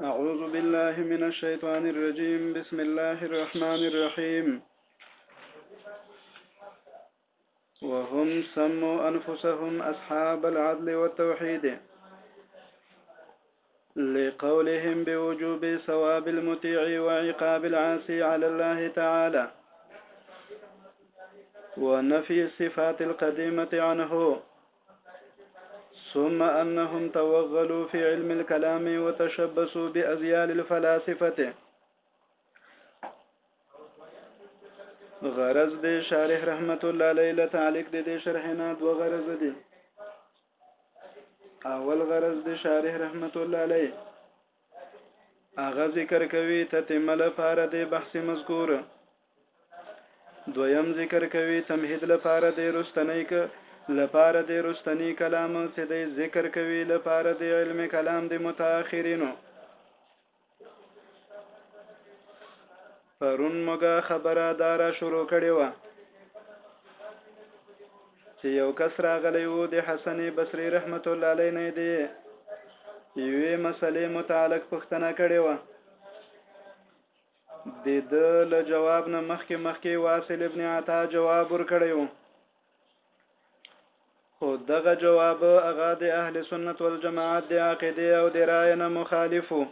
أعوذ بالله من الشيطان الرجيم بسم الله الرحمن الرحيم وهم سموا أنفسهم أصحاب العدل والتوحيد لقولهم بوجوب ثواب المطيع وعقاب العاصي على الله تعالى ونفي الصفات القديمة عنه ثم أنهم توغلوا في علم الكلام وتشبسوا بأزيال الفلاسفة غرض دې شارح رحمت الله ليله تعلق دې شرحنا دو غرض دې اول غرض د شارح رحمت الله علیه هغه ذکر کوي تتمه لپاره د بحث مذکور دویم ذکر کوي تمهید لپاره د رستنی ک لپاره د رستنی کلام چې د ذکر کوي لپاره د علم کلام د متأخرینو پرون موږه خبره دارا شروع کړې و چې یو کس راغلی وو د حسن بصری رحمت الله علیه نه دی یوې مسلې متعلق پوښتنه کړې و د د له جواب نه مخکې مخکې واصل ابن عطا جواب ورکړی وو خو دغه جواب هغه د اهل سنت والجماعت د عقیده او د رائے نه مخالفو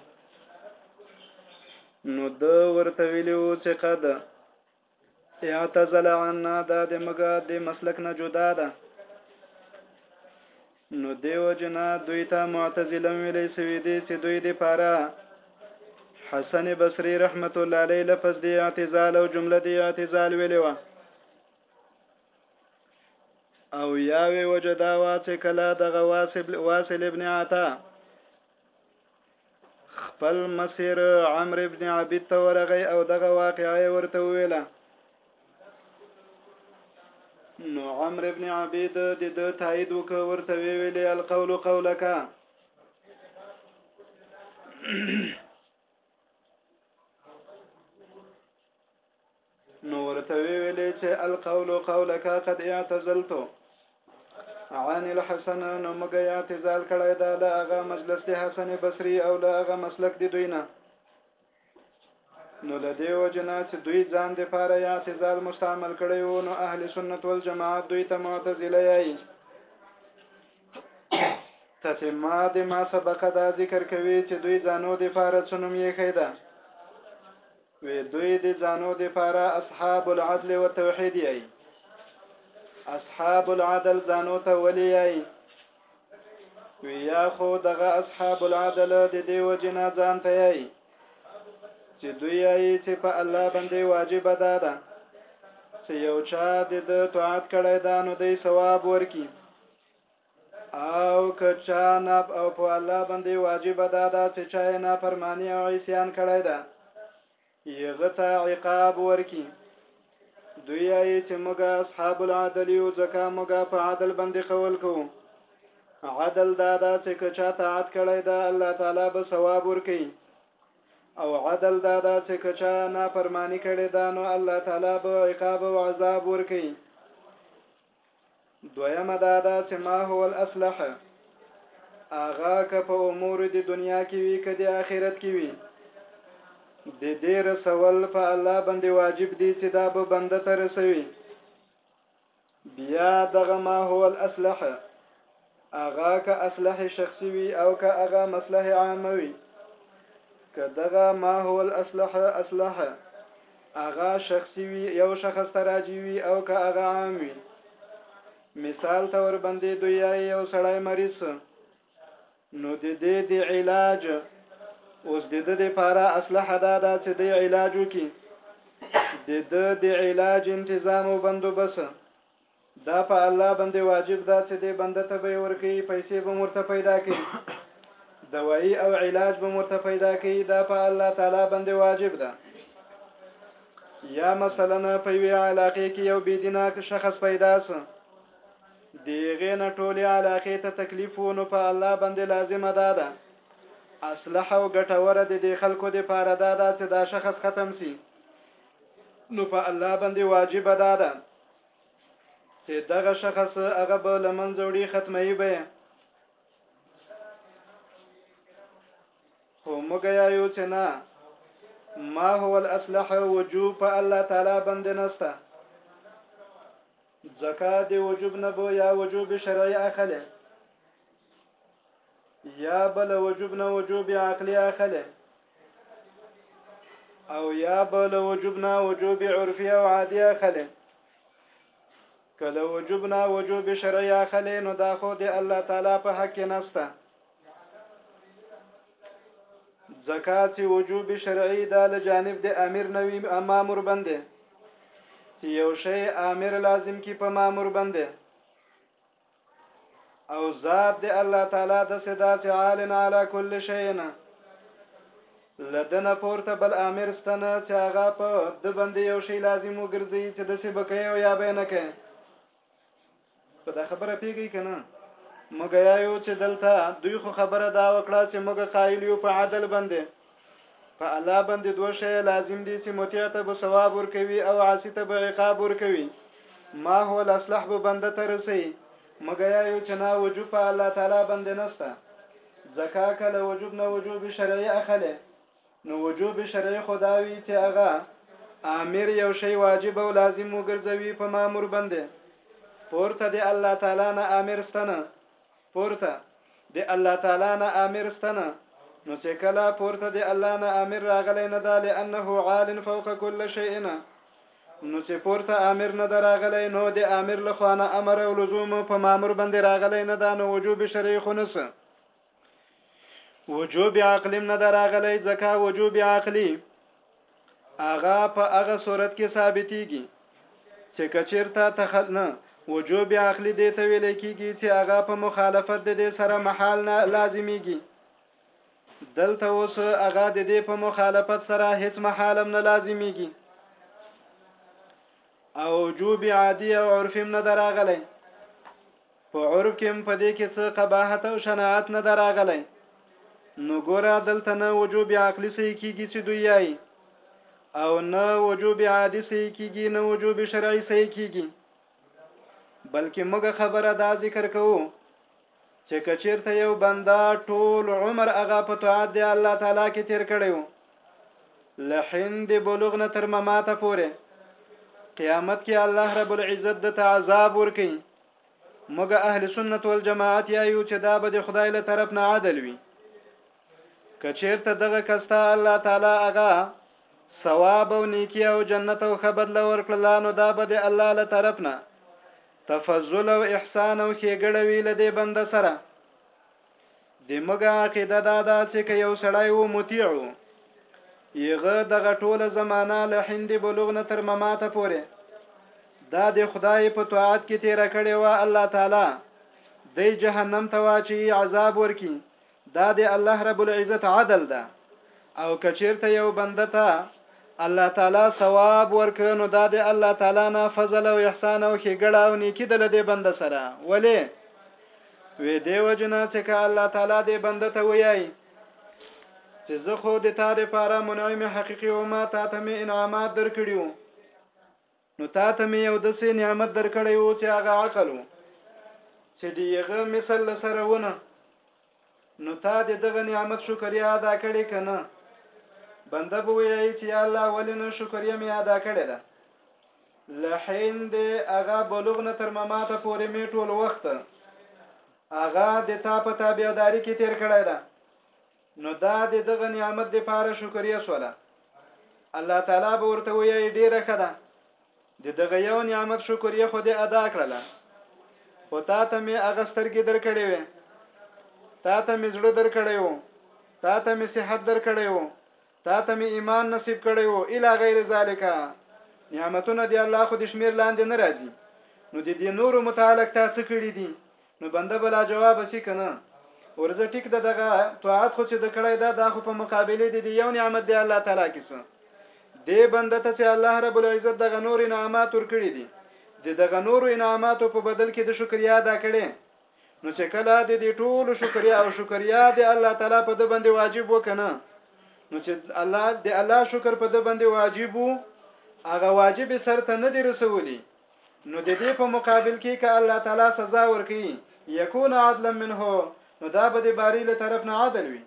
نو د ورته ویلو چې قد اعتزل عنا دا د مګه د مسلک نه جدا ده نو دیو جنا دوی ته معتزله ویلې سوي دي چې دوی د پاره حسن بصری رحمت الله علیه لفظ دی اعتزال او جمله دی اعتزال ویلې وه او یاوی وجه دا وا چې کله دغه واصل واصل ابن عطا خپل مسیر عمر ابن عبید ته ورغی او دغه واقعې ورته ویله نو عمر ابن عبید د د تایید وک ورته ویلې القول قولک نو ورته ویلې چې القول قولک قد اعتزلت عن الحسن نو موږ اعتزال کړی دا له هغه مجلس د حسن بصري او له هغه مسلک دی دوی نه نو له دې وجنه چې دوی ځان د پاره اعتزال مستعمل کړی وو نو اهل سنت والجماعت دوی ته معتزله یې تتمه د ما سبقه دا ذکر کوي چې دوی ځانو د پاره څنوم یې خیده وی دوی د ځانو د پاره اصحاب العدل و توحید یی اصحاب العدل ځانو ته ولی یی وی یا خو دغه اصحاب العدل د دیو جنا ځان ته یی چې دوی یی چې په الله باندې واجب ده ده چې یو چا د طاعت کړی دا نو دی ثواب ورکی او که چا نه او په الله باندې واجب ده دا چې چا یې نافرمانی او عصیان کړی ده یغه ته عقاب ورکی دوی یې چې موږ اصحاب العدل یو ځکه موږ په عدل باندې قول کوو عدل دا ده چې که چا طاعت کړی ده الله تعالی به ثواب ورکي او عدل دا ده چې که چا نافرمانی کړی ده نو الله تعالی به عقاب او عذاب ورکي دویمه دا ده چې ما هو الاصلح هغه که په امور د دنیا کې وي که د آخرت کې وي د دې رسول په الله باندې واجب دي چې دا به بنده ته رسوي بیا دغه ما هو الاصلح هغه که اصلح شخصي وي او که هغه مصلح عامه وي که دغه ما هو الاصلح اصلح هغه شخصي وي یو شخص ته راجي وي او که هغه عام وي مثال ته وربندې دوی یو سړی مریض نو د دې د علاج اوس د دې لپاره اصلح دا ده چې د علاج وکړي د د علاج تنظیم او بندوبست دا په الله بندې واجب ده چې دې بنده ته به یې ورکوي پیسې به ورته پیدا کوي دوایی او علاج به ورته پیدا کوي دا په الله تعالی بندې واجب ده یا مثلا په وی علاقه کې یو بيدینا شخص پیدا سو دیغه نه ټوله علاقه ته تکلیف ونه په الله باندې لازم ادا ده اصلح او ګټور دي د خلکو د پاره دا ده چې دا شخص ختم سي نو په الله باندې واجب ادا ده چې دغه شخص هغه به لمنځه وړي ختمي به خو موږ یو چې نه ما هو الاصلح وجوب په الله تعالی باندې نسته زکات دی وجوب نه بو یا وجوب شرعي اخله یا بل وجوب نه وجوب عقلی اخله او یا بل وجوب نه وجوب عرفی او عادی اخله کله وجوب نه وجوب شرعی اخله نو دا خو دی الله تعالی په حق نسته زکات چې وجوب شرعي د لجانب د امیر نوی امامر بنده چې یو شی امیر لازم کی په مامور بنده او ذات دی الله تعالی د صدات عالن علی کل شینا لدنه پورته بل امر ستنه چې هغه په د بندي یو شی لازم وګرځي چې د سی بکې او یا به نه کوي په دا خبره پیږي کنه مګیا یو چې دلته دوی خو خبره دا وکړه چې مګ قائل یو په عدل باندې په الله باندې دوه شی لازم دي چې مطیع ته به ثواب ورکوي او عاصی ته به عقاب ورکوي ما هو الاصلح به بنده ته رسي مګیا یو چې نه وجوب په الله تعالی باندې نسته ځکه کله وجوب نه وجوب شرعي اخلي نو وجوب شرعي خداوي چې هغه امر یو شی واجب او لازم وګرځوي په مامور باندې پورته دی الله تعالی نه امر ستنه پورته د الله تعالی نه آمر ستنه نو چې کله پورته د الله نه آمر راغلی نه دا لأنه عال فوق كل شيء نه نو چې پورته امر نه دراغلی نو د امر له خوا نه امر او لزوم په مامور باندې راغلی نه دا نو وجوب شرعي خو نه وجوب عقلی نه دراغلی ځکه وجوب عقلی هغه په هغه صورت کې ثابتېږي چې کچیرته تخل نه وجوب عقلی دی ته ویل کېږي چې هغه په مخالفت د دې سره محال نه لازمیږي دلته اوس هغه د دې په مخالفت سره هیڅ محالم نه لازمیږي او وجوب عادی او عرفی نه دراغلی په عرف کې هم په دې کې څه قباحت او شناعت نه دراغلی نو ګوره دلته نه وجوب عقلی صحیح کیږي چې دوی یای او نه وجوب عادی صحیح کیږي نه وجوب شرعي صحیح کیږي بلکې موږ خبره دا ذکر کوو چې کچیرته یو بندا ټول عمر هغه په طاعت دی الله تعالی کې تیر کړی وو لحین دی بلوغ نه تر مماته پورې قیامت کې الله رب العزت د عذاب ورکي موږ اهل سنت والجماعت یایو چې دا به د خدای له طرف نه عادل وي کچیرته دغه کستا الله تعالی هغه ثواب او نیکی او جنت او خبر لور کړل نو دا به د الله له طرف نه تفضل او احسان او خېګړه وی لدې بنده سره د موږ عقیده دا ده چې که یو سړی و مطیع و یغه دغه ټوله زمانہ له هندي بلوغ نه تر مماته پورې دا د خدای په طاعت کې تیر کړي وا الله تعالی د جهنم ته واچي عذاب ورکي دا د الله رب العزت عدل ده او کچیرته یو بنده ته الله تعالی ثواب ورکړي نو دا د الله تعالی نه فضل او احسان او خېګړه او نیکی د لدې بنده سره ولی وې دې وجنه چې که الله تعالی دې بنده ته وایي چې زه خو د تا د پاره منعم حقيقي او ما تا ته مې انعامات درکړیو نو تا ته مې یو دسې نعمت درکړی وو چې هغه عقل وو چې دیغه مثال سره ونه نو تا د دغه نعمت شکریا ادا کړې کنه بنده به وایي چې یا الله ولې نه شکریا مې ادا کړې ده له حين د هغه بلوغ نه تر مماته پورې مې ټول وخت هغه د تا په تابعداري کې تیر کړی ده نو دا د دغه نعمت د پاره شکریا سوله الله تعالی به ورته وایي ډیره ښه ده د دغه یو نعمت شکریا خو دې ادا کړله خو تا ته مې هغه سترګې درکړې وې تا ته مې زړه درکړی وو تا ته مې صحت درکړی وو تا ته مې ایمان نصیب کړی وو الی غیر ذالک نعمتونه دی الله خو د شمیر لاندې نه راځي نو د دې نورو متعلق تا څه کړی دي نو بنده بلا جواب سی کنه ورزه ټیک د دغه طاعت خو چې د کړی دا دا خو په مقابله دي دی یو نعمت دی الله تعالی کې څه دی بنده ته چې الله رب العزت دغه نور انعامات ورکړي دي د دغه نور انعاماتو په بدل کې د شکریا ادا کړي نو چې کله د دې ټولو شکریا او شکریا د الله تعالی په د باندې واجب وکنه نو چې الله د الله شکر په د باندې واجب وو هغه واجب سرته نه دی رسولي نو د دې په مقابل کې ک الله تعالی سزا ورکي یکون عدلا منه نو دا به د باری له طرف نه عدل وي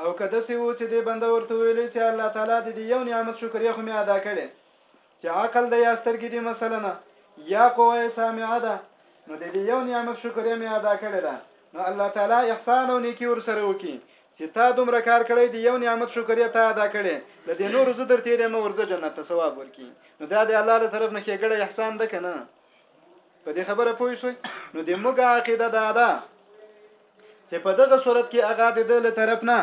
او که داسې وو چې دې بنده ورته ویلې چې الله تعالی دې دې یو نعمت شکریا خو مې ادا کړي چې عقل د یا سترګې دې مثلا یا قوه سامعه ده نو د دې یو نعمت شکر یې ادا کړی دا نو الله تعالی احسان او نیکی ور سره وکي چې تا دومره کار کړی دی یو نعمت شکر یې تا ادا کړی د دې نور زه درته یې مې ورځه جنت ته ثواب ورکي نو دا د الله له طرف نه کېګړی احسان ده کنه په دې خبره پوه شئ نو د موږ عقیده دا ده چې په دغه صورت کې هغه د ده له طرف نه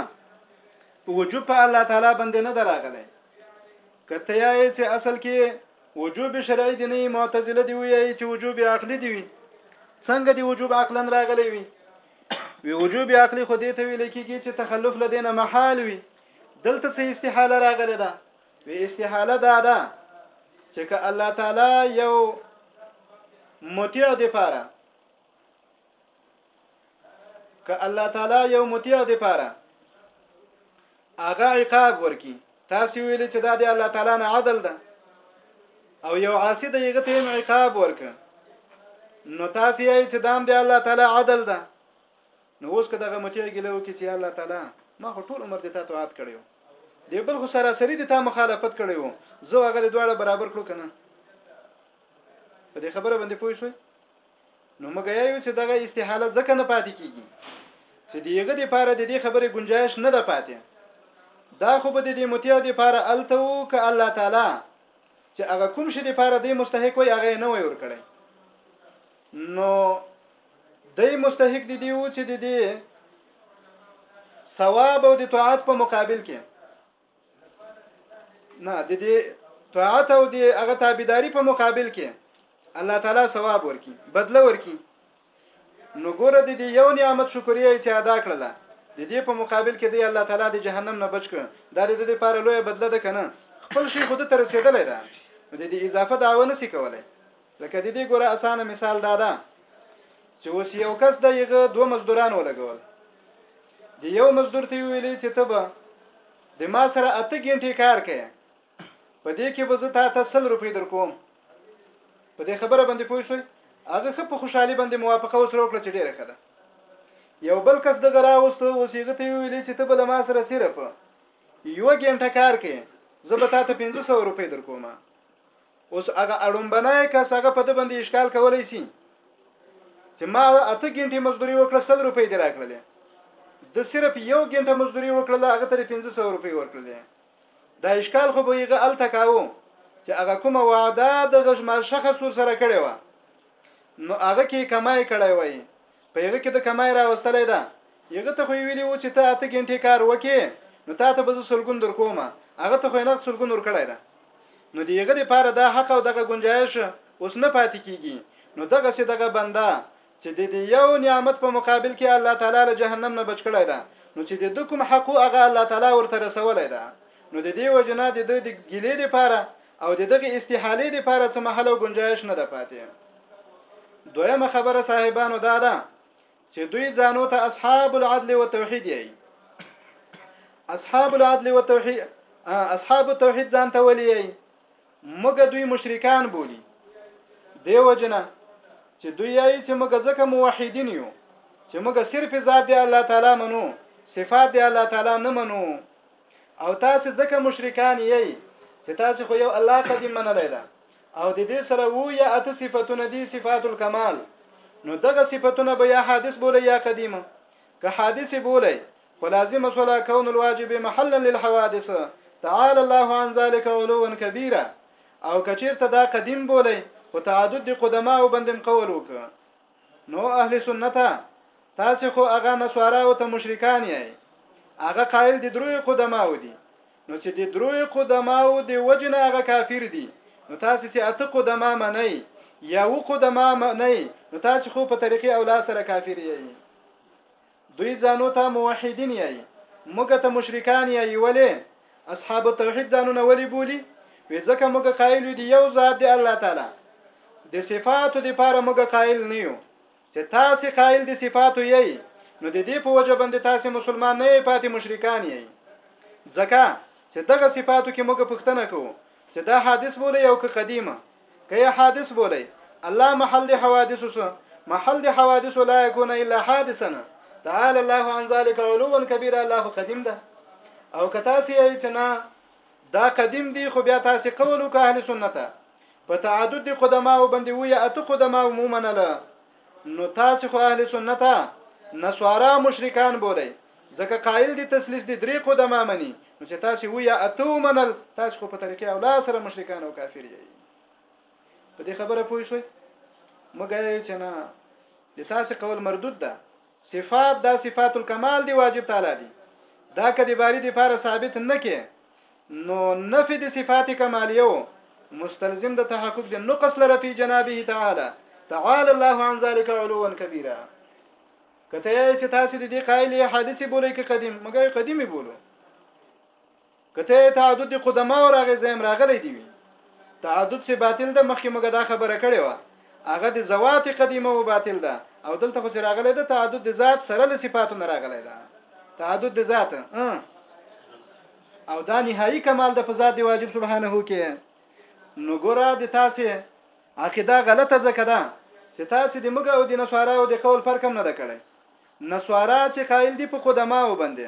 په وجوب په الله تعالی باندې نه دراغلی کته یې چې اصل کې وجوب شرعي دی نه معتزله دی وی چې وجوب عقلي دی وی څنګه دی وجوب عقلا راغلی وی وی وجوب عقلي خو دې ته ویل کېږي چې تخلف لدینه محال وی دلته څه استحاله راغلی ده وی استحاله ده ده چې که الله تعالی یو مطیع دی پاره که الله تعالی یو مطیع دی پاره هغه عقاب ورکی تاسو ویل چې دا دی الله تعالی نه عدل ده او یو عاصی دی هغه تیم عقاب ورک نو تاسو یې چې دام دی الله تعالی عدل ده نو اوس که دغه مطیع ګلو کې چې الله تعالی ما خو ټول عمر د تاسو عادت کړیو دی بل خو سراسری د تا مخالفت کړیو زه هغه دواړه برابر کړو کنه په دې خبره باندې پوه شوئ نو موږ یو چې دغه استحاله ځکه نه پاتې کیږي چې دیغه د پاره د دې خبرې گنجائش نه ده پاتې دا خو به د دې متیع د پاره الته وو ک الله تعالی چې هغه کوم شي د پاره د مستحق وي هغه نه وي ور کړی نو د مستحق دي دیو چې د دې ثواب او د طاعت په مقابل کې نه د دې طاعت او د هغه تابعداري په مقابل کې الله تعالی ثواب ورکي بدله ورکي نو ګوره د دې یو نعمت شکریا چې ادا کړله د دې په مقابل کې دی الله تعالی د جهنم نه بچ کړ دا د دې لپاره لوی بدله ده کنه خپل شي خود تر رسیدلې ده د دې اضافه داونه سي کولای لکه د دې ګوره اسانه مثال دا ده چې اوس یو کس د یغه دوه مزدوران ولګول د یو مزدور ته ویلې چې ته به د ما سره اته غنټې کار کوي په دې کې به زه تا ته 100 روپۍ درکوم په دې خبره باندې پوه شوي هغه خپ خوشحالي باندې موافقه وسره وکړه چې ډیره خده یو بل کس د غرا وسته وسیغه ته ویلې چې ته بل ما سره صرف یو غنټه کار کوي زه به تا ته 1500 روپۍ درکوم اوس هغه اړومبنای کس هغه په د باندې اشکال کولای شي چې ما اته غنټې مزدوري وکړه 100 روپۍ دی راکړلې د صرف یو غنټه مزدوري وکړله هغه ته 1500 روپۍ ورکړلې دا اشکال خو به یې غل تکاو چې هغه کومه وعده د غشمال شخص سره کړې و نو هغه کې کمای کړی وای په یغه کې د کمای راوستلې ده یغه ته خو ویلی وو چې ته اته ګنټه کار وکې نو تا ته به زه سلګون در کوم هغه ته خو نغد سلګون ور کړای ده نو دی یغه لپاره دا حق او دغه گنجائش اوس نه پاتې کیږي نو دغه سي دغه بنده چې د دې یو نعمت په مقابل کې الله تعالی له جهنم نه بچ کړی دا نو چې د کوم حق هغه الله تعالی ورته رسولای دا نو د دې وجنه د د ګلې لپاره او د دغه استحالې لپاره څه محل او گنجائش نه ده پاتې دویمه خبره صاحبانو دا ده چې دوی ځانو ته اصحاب العدل و توحید یي اصحاب العدل و توحید اصحاب التوحید ځان ته ولي یي موږ دوی مشرکان بولی دیو جنا چې دوی یي چې موږ ځکه موحدین یو چې موږ صرف ذات دی الله تعالی منو صفات دی الله تعالی نه منو او تاسو ځکه مشرکان یی چې تاسو خو یو الله قدیم منلی ده او د دې سره وو یا اته صفاتونه دي صفات الکمال نو دغه صفاتونه به یا حادث بوله یا قدیمه که حادث بوله خو لازم صلا کون الواجب محلا للحوادث تعالى الله عن ذلك علوا كبيرا او کچیرته دا قدیم بوله خو تعدد قدما او بندم قول وک نو اهل سنته تاسې خو هغه نسواراو ته مشرکان یې هغه قائل دي دروي قدماو دي نو چې د دروي قدماو دی وجنه هغه کافر دي نو تاسو چې اته قدما منئ یا و قدما منئ نو تاسو خو په طریقې اولا سره کافر یې دوی ځانو ته موحدین یایی موږ ته مشرکان یایی ولی اصحاب التوحید ځانونه ولی بولی وی ځکه موږ قائل یو دی یو ذات دی الله تعالی د صفاتو د پاره موږ قائل نه یو چې تاسو قائل د صفاتو یی نو د دې په وجه باندې تاسو مسلمان نه یی پاتې مشرکان یی ځکه چې دغه صفاتو کې موږ پښتنه کوو چې دا حادث بولی او که قدیمه که یې حادث بولی الله محل د حوادث سو محل د حوادث لا يكون الا حادثنا تعالى الله عن ذلك علوا كبيرا الله قدیم ده او که تاسو یې چې نه دا قدیم دی خو بیا تاسو قول وکړه اهل سنت په تعدد قدما او بندوی اته قدما مو منله نو تاسو خو اهل سنت نصارا مشرکان بولی ځکه قائل دي تسلیس دي درې قدما مني نو چې تاسو ویا اته منل تاسو خو په طریقې او لا سره مشرکان او کافر یې په دې خبره پوه شئ مګر چې نه د تاسو قول مردود ده صفات دا صفات الکمال دی واجب تعالی دی دا کدی باری دی پاره ثابت نه کې نو نفي د صفات کمالیو مستلزم د تحقق د نقص لره په جنابه تعالی تعالی الله عن ذلك علوا كبيرا کته چې تاسو د دې قائل حادثه بولئ کې قدیم مګر قدیمي بولو که ته تعدد قدما او راغې زم راغلی دی وي تعدد سي باطل ده مخکې موږ دا خبره کړې و هغه د زوات قدیمه او باطل ده او دلته خو سره غلې ده تعدد د ذات سره له صفاتو نه راغلې ده تعدد د ذات او دا نهایی کمال د فزاد دی واجب سبحانه کې نو ګوره د تاسو عقیده غلطه ځکه ده چې تاسو د موږ او د نصارا او د قول فرق هم نه کړی نصارا چه قائل دی په قدماؤ باندې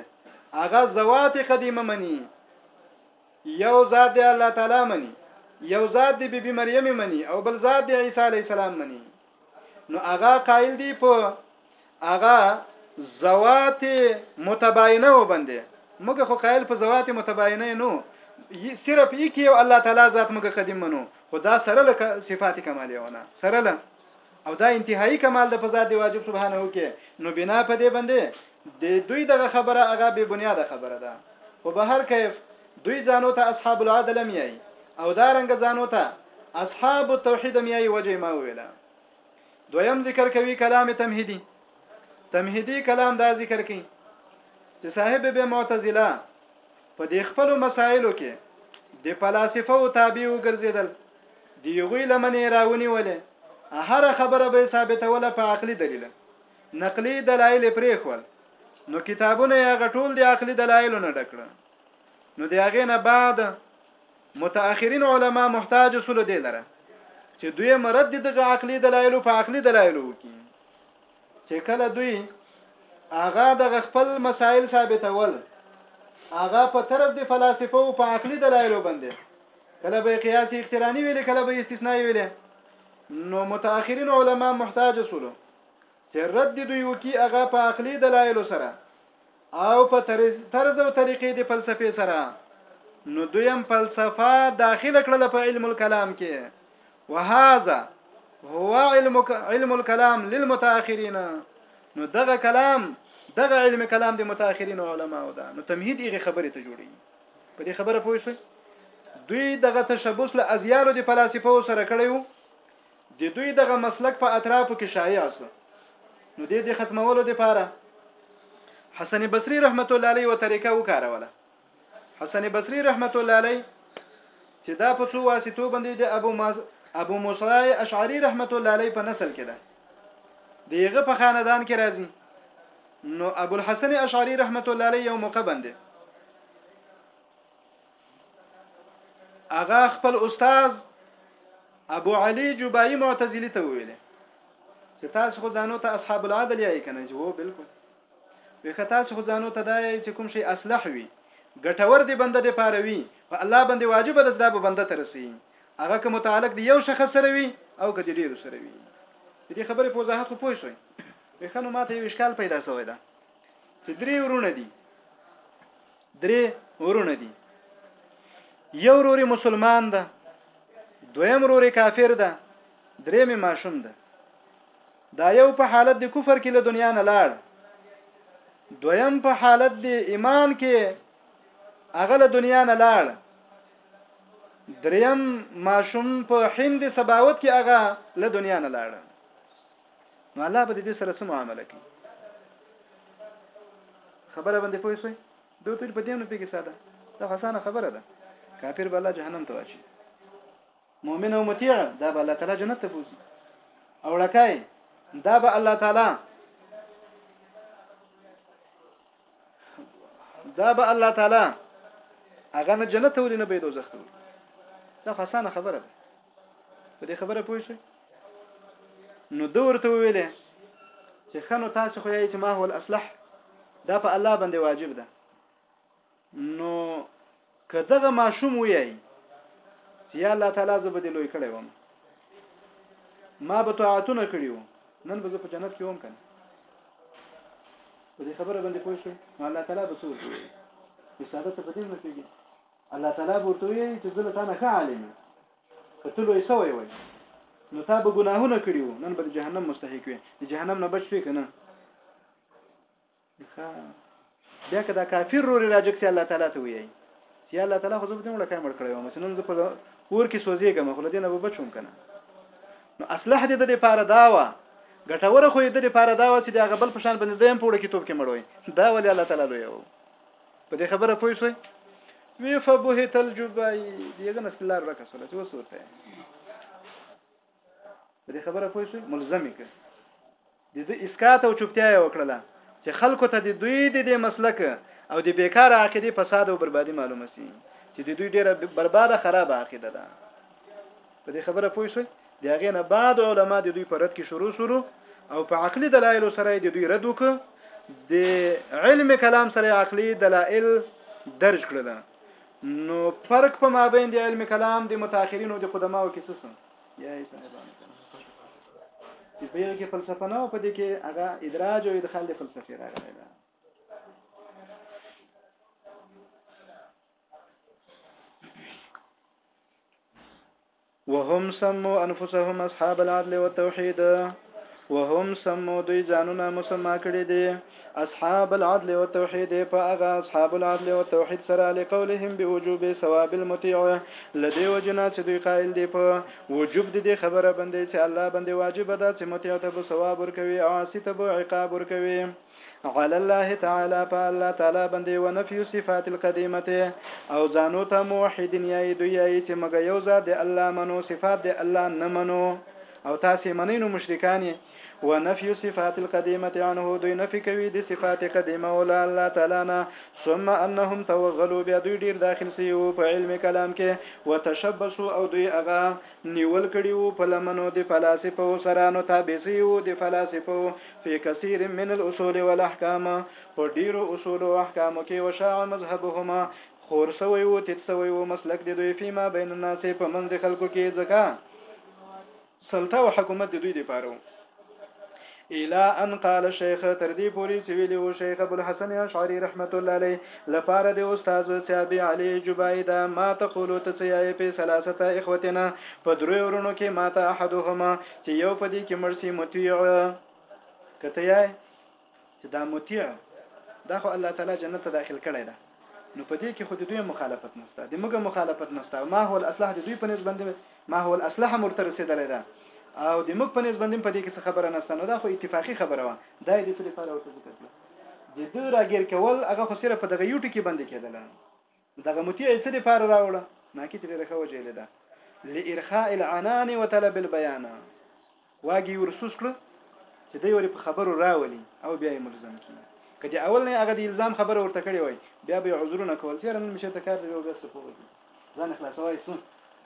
هغه ذوات قدیمه منی یو ذات دی الله تعالی منی یو ذات دی بی بی مریم منی او بل ذات دی عیسی علی السلام منی نو هغه قائل دی په هغه ذوات متباینه وبندې موږ خو قائل په ذوات متباینه نو صرف یک یو الله تعالی ذات موږ قدیم منو خدا سره له صفات کمالیونه سره له او دا انتهایی کمال د فضاد دی واجب سبحانه کې نو بنا په دې باندې د دوی دغه خبره هغه به بنیاد خبره ده خو به هر کیف دوی ځانو ته اصحاب العدل میای او دا رنګ ځانو ته اصحاب التوحید میای وجه ما ویلا دویم ذکر کوي کلام تمهیدی تمهیدی کلام دا ذکر کوي چې صاحب به معتزله په دې خپلو مسایلو کې د فلاسفو تابع وګرځیدل دی یوی لمنې راونی ولې هر خبره به ثابتوله په عقلي دلیل نقلي دلایل پرېخول نو کتابونه یا غټول دی عقلي دلایل نه ډکړه نو دی هغه نه بعد متأخرین علما محتاج سول دی لره چې دوی مرد دغه عقلي دلایل په عقلي دلایل وکړي چې کله دوی هغه دغه خپل مسائل ثابتول هغه په طرف د فلسفه او په عقلي دلایلو باندې کله به قیاس اقترانی ویل کله به استثناء ویل نو متأخرین علما محتاج سولو چې رد دوی وکي هغه په عقلي دلایل سره او په طرز او طریقې د فلسفې سره نو دویم فلسفه داخله کړل په علم الكلام کې وهذا هو علم علم الكلام للمتاخرين نو دغه کلام دغه علم کلام د متأخرین علما او دا نو تمهید یې خبره ته جوړي په دې خبره پوه شئ دوی دغه تشبث له ازیالو د فلسفو سره کړیو د دوی دغه مسلک په اطرافو کې شایع شو نو دې د ختمولو لپاره حسن بصری رحمت الله علیه و طریقه وکاروله حسن بصری رحمت الله علیه چې دا په څو واسطو باندې د ابو مز... ابو موسی اشعری رحمت الله علیه په نسل کې ده دیغه په خاندان کې راځي نو ابو الحسن اشعری رحمت الله علیه یو موقع باندې هغه خپل استاد ابو علي جبایي معتزلی ته ویل چې تاسو خو ځانو ته اصحاب العدل یې کنه چې وو بالکل وکړه تاسو خو ځانو ته دای چې کوم شي اصلح وي ګټور دی بنده دی پاروي په الله باندې واجب ده چې دا به بنده ترسي هغه که متعلق دی یو شخص سره وي او که ډیر سره وي دې خبرې په وضاحت خو پوه شئ وخنو ماته یو اشکال پیدا شوی دا چې درې ورونه دي درې ورونه دي یو ورور مسلمان ده دویم ورور کافر ده درې می ماشوم ده دا یو په حالت د کفر کې له دنیا نه لاړ دویم په حالت د ایمان کې هغه له دنیا نه لاړ دریم ماشوم په هند سباوت کې هغه له دنیا نه لاړ نو الله به دې سره سم معامله کوي خبره باندې پوه شئ دوی ټول په دې نه پیګه ساده دا حسانه خبره ده کافر به الله جهنم ته واچي مؤمن او مطیع دا به الله تعالی جنت ته بوزي او لکای دا به الله تعالی دا به الله تعالی هغه نه جنت ولې نه به دوزخ ته دا خاصانه خبره ده په دې خبره پوه شئ نو د ورته ویلې چې خنو تاسو خو یې چې ما هو الاصلح دا په الله باندې واجب ده نو که دغه ماشوم ویایي چې یا الله تعالی زه به دې لوی کړی وم ما به طاعتونه کړي وو نن به زه په جنت کې وم کنه په دې خبره باندې پوه شو نو الله تعالی به څور کوي چې ساده ته په دې نه پیږي الله تعالی به ورته وي چې زه له تا نه ښه عالم یم که ته لوی سوی وای نو تا به ګناهونه کړي وو نن به د جهنم مستحق وي د جهنم نه بچ شوې که نه ښه بیا که دا کافر روري راجګ سي الله تعالی ته ویي چې یا الله تعالی خو زه به دې مړه کای مړ کړی وم چې نن زه په اور کې سوځېږم خو له دې نه به بچوم که نه نو اصلح دې د دې پاره دا وه ګټوره خو یې د دې پاره دا وه چې د هغه بل په شان باندې دیم پوړه کې توپ کې مړوي دا ولې الله تعالی لوی وو په دې خبره پوه شوي وی فبهت الجبای دیغه نسل لار ورکه سره چې وسورته په دې خبره پوه شئ ملزمي کړ د دې اسکات او چوپتیا یې وکړله چې خلکو ته د دوی د دې مسلک او د بیکار عقیده فساد او بربادي معلومه سي چې د دوی ډیره برباده خراب عقیده ده په دې خبره پوه شئ د هغې نه بعد علما د دوی پر رد کې شروع شروع او په عقلي دلایلو سره د دوی رد وکړ د علم کلام سره عقلي دلایل درج کړل نو فرق په مابین د علم کلام د متأخرینو د قدماو کې څه سو یا ای صاحبانو چې په یوه کې فلسفه نه په دې کې هغه ادراج او ادخال د فلسفې راغلی دا وهم سمو انفسهم اصحاب العدل والتوحید وهم سمو دوی ځانونه مسما کړی دی اصحاب العدل والتوحید په هغه اصحاب العدل والتوحید سره لقولهم بوجوب ثواب المطیع لدی وجنا چې دوی قائل دی په وجوب د دې خبره باندې چې الله باندې واجب ده چې مطیع ته به ثواب ورکوي او عاصی ته به عقاب ورکوي علی الله تعالی په الله تعالی باندې و نفي صفات القديمه او ځانو ته موحدین یای دوی یای چې مګ یو ذات د الله منو صفات د الله نه منو او تاسو منینو مشرکان و نفي صفات القديمه عنه دوی نفي کوي د صفات قديمه ول الله تعالی نه ثم انهم توغلوا بیا دوی ډیر داخل سی او په علم کلام کې وتشبثوا او دوی هغه نیول کړي وو په لمنو د فلسفه سره نو تابع سی وو د فلسفه فی کثیر من الاصول والاحکام په ډیرو اصول او احکامو کې وشاع مذهبهما خور سوی وو تیت سوی وو مسلک د دوی فیما بین الناس په منځ د خلکو کې ځکه سلطه او حکومت د دوی دی پاره الى ان قال شیخ تر دې پوری چې ویلی وو شیخ ابو الحسن اشعری رحمت الله علیه لپاره د استاد صاحب علی جبایدا ما تقولو ته چې په ثلاثه اخوتنا په درو ورونو کې ما ته احدهما چې یو په دې کې مرسي مطیع کته یې چې دا مطیع دا خو الله تعالی جنت ته داخل کړی دا نو په دې کې خو د دوی مخالفت نشته د موږ مخالفت نشته ما هو الاصلح د دوی په نسبت باندې ما هو الاصلح مرته رسیدلې ده او د موږ په نسبت باندې په دې کې خبره نشته نو دا خو اتفاقی خبره و دا د څه لپاره ورته ذکر کړه د دوی راګیر کول هغه خو صرف په دغه یو ټکی باندې کېدل دغه مطیع څه لپاره راوړه ناکي چې ډېره ښه وجه یې ده لارخاء العنان وطلب البيان واګي ورسوس کړ چې دوی ورې په خبرو راولي او بیا یې ملزم کړي که د اول نه هغه د الزام خبره ورته کړې وای بیا به عذرونه کول چې نن مشه ته کار دی او بیا څه کوو ځان خلاصوای سو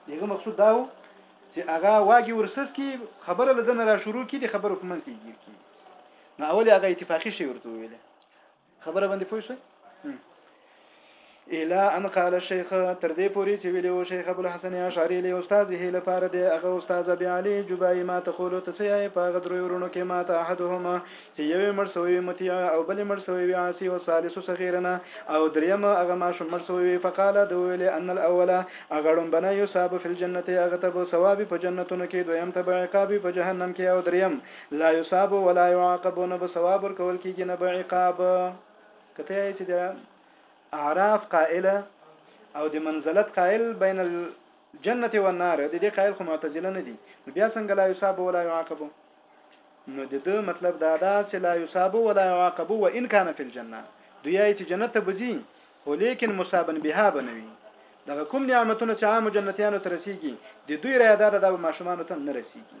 دغه مقصود دا و چې هغه واګي ورسوس کی خبره لزنه را شروع کی د خبرو په منځ کې ګیر کی نو اول هغه اتفاقی شی ورته ویله خبره باندې پوه شئ الا ان قال الشيخ تر دې پوری چې ویلو شیخ ابو الحسن اشعری له استاد هی لپاره دی هغه استاد ابي علي جبای ما تقول ته سي اي پاغه درو ورونو کې ما ته احدهما چې یو مړ سوی متي او بل مړ سوی عاصي او ثالث صغیرنا او دریم هغه ما شو مړ سوی فقال دو ویل ان الاول هغه ډم بنا یصاب فی الجنه هغه ته ثواب په جنتونو کې دویم ته عقاب په جهنم کې او دریم لا یصاب ولا یعاقب نه به ثواب ورکول کیږي نه به عقاب کته یې چې د اعراف قائل او د منزلت قائل بین الجنه والنار د دې قائل خو معتزله نه دي نو بیا څنګه لا یصاب ولا یعاقب نو د دې مطلب دا ده چې لا یصاب ولا یعاقب وان کان فی الجنه دوی یې چې جنت ته بزي خو لیکن مصابن بها بنوي دغه کوم نعمتونه چې عام جنتیانو ته رسیږي د دوی را یاد ده د ماشومان ته نه رسیږي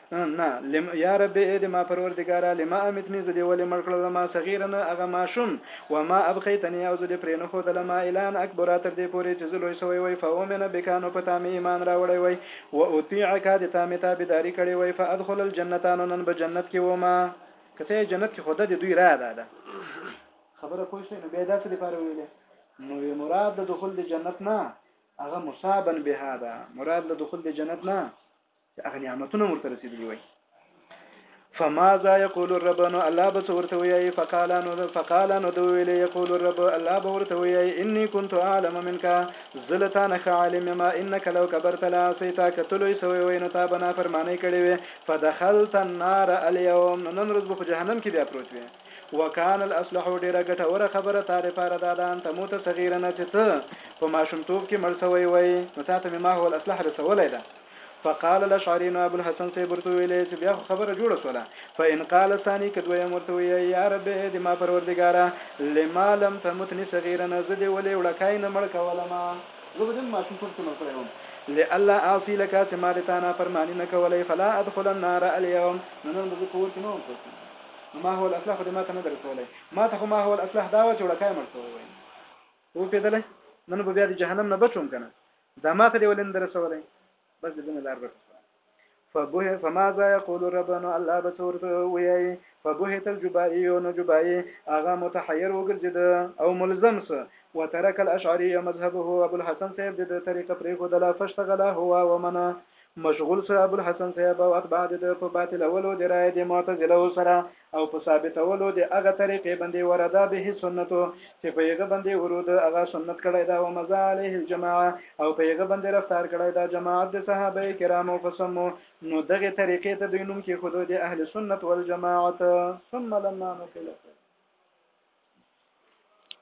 نه لم یا رب ای د ما پروردګاره لما امیتنی زه دې ولې مړ کړل ما صغیرا هغه ماشوم و ما ابقیتنی او زه دې پرې نښودل ما الی ان اکبره تر دې پورې چې زه لوی سوی وای فاؤمن بک نو په تا مې ایمان راوړی وای و اطیعک د تا مې تابعداري کړې وای فادخل الجنة نو نن به جنت کې ومه که ته یې جنت کې خو ده د دوی رایه دا ده خبره پوه شوې نو بیا دا څه لپاره ویلې نو یې مراد د دخول د جنت نه هغه مصابا بهذا مراد له دخول د جنت نه هغه نعمتونه ورته رسیدلی وای فماذا يقول الرب نو الله به ورته وي فقال نو فقال نو دو ویل يقول الرب الله به ورته وي اني كنت اعلم منك زلتان عالم ما انك لو كبرت لا سيتا کتلوي سوي وي نو تا بنا فرمانه کړي وي فدخلت النار اليوم نو نن ورځ په جهنم کې بیا پروت وي وکان الاصلح ډیره ګټوره خبره تا لپاره دا ده انت موت صغیرنه چې ته په ماشومتوب کې مړ سوی وای نو تا ته ما هو الاصلح رسولای ده فقال الاشعري نو ابوالحسن صيب ورته وويلې چې بيا خو خبره جوړه شوله فان قال الثاني که دويم ورته ويې يا رب اې د ما پروردګاره لما لم تمتني صغيرا زه دې ولې وړکای نه مړ کولم زه به دې ماشوم توب کې مړ کړی وم لالا اعصي لك چې ما د تا نافرماني نه کولای فلا ادخل النار اليوم نو نن به زه په اور کې نه وم پروت نو ما هو الاسلح خو دې ما ته نه ده رسولی ما ته خو ما هو الاسلح دا وه چې وړکای مړ شوی وایم وپېدلی نن به بیا د جهنم نه بچوم که نه دا ما ته دی ولې نه رسولی بس د دنه لار ورته فبه فماذا يقول ربنا الله بسور وياي فبهت الجبائي نو جبائي اغا متحير وګرځید او ملزم سه وترك الاشعري مذهبه ابو الحسن صاحب د طریقه پرې خو دلا فشتغل هو ومن مشغول سه ابو الحسن صاحب او اتباع د په باطل اولو د راي د معتزله سره او په ثابتولو د هغه طریقې باندې ورد به سنت چې په یغه باندې ورو ده هغه سنت کړی دا و مزا علیه الجماعه او په یغه باندې رفتار کړی دا جماعت د صحابه کرامو فسمو نو دغه طریقې ته دوی نوم کې خود د اهل سنت والجماعت ثم لما نقلت